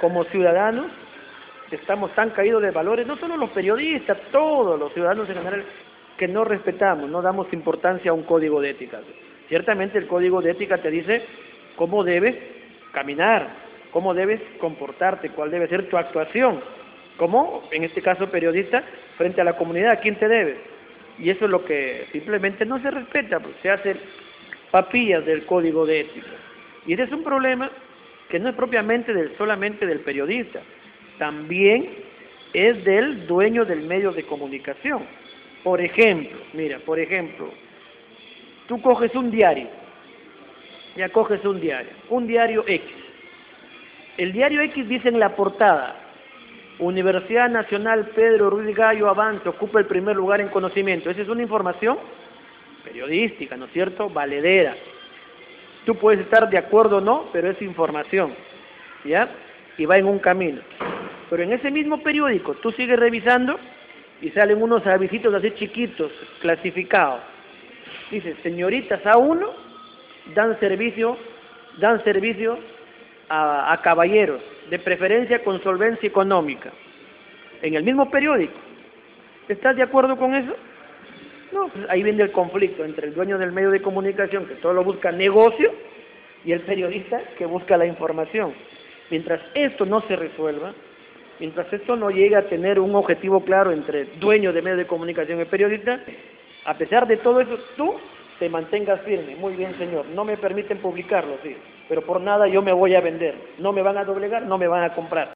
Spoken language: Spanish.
como ciudadanos estamos tan caídos de valores, no solo los periodistas, todos los ciudadanos en general, que no respetamos, no damos importancia a un código de ética. Ciertamente el código de ética te dice cómo debes caminar, cómo debes comportarte, cuál debe ser tu actuación, como en este caso periodista, frente a la comunidad, a quién te debes. Y eso es lo que simplemente no se respeta, pues se hacen papillas del código de ética. Y ese es un problema que no es propiamente del, solamente del periodista, también es del dueño del medio de comunicación. Por ejemplo, mira, por ejemplo, tú coges un diario, ya coges un diario, un diario X. El diario X dice en la portada, Universidad Nacional Pedro Ruiz Gallo Avanza ocupa el primer lugar en conocimiento. Esa es una información periodística, ¿no es cierto? Valedera. Tú puedes estar de acuerdo o no, pero es información, ¿ya? Y va en un camino. Pero en ese mismo periódico tú sigues revisando y salen unos avisitos así chiquitos, clasificados. Dice, señoritas A1 dan servicio, dan servicio a, a caballeros, de preferencia con solvencia económica. En el mismo periódico. ¿Estás de acuerdo con eso? No, pues ahí viene el conflicto entre el dueño del medio de comunicación, que solo busca negocio, y el periodista que busca la información. Mientras esto no se resuelva, mientras esto no llegue a tener un objetivo claro entre dueño de medio de comunicación y periodista, a pesar de todo eso, tú te mantengas firme. Muy bien, señor, no me permiten publicarlo, sí, pero por nada yo me voy a vender. No me van a doblegar, no me van a comprar.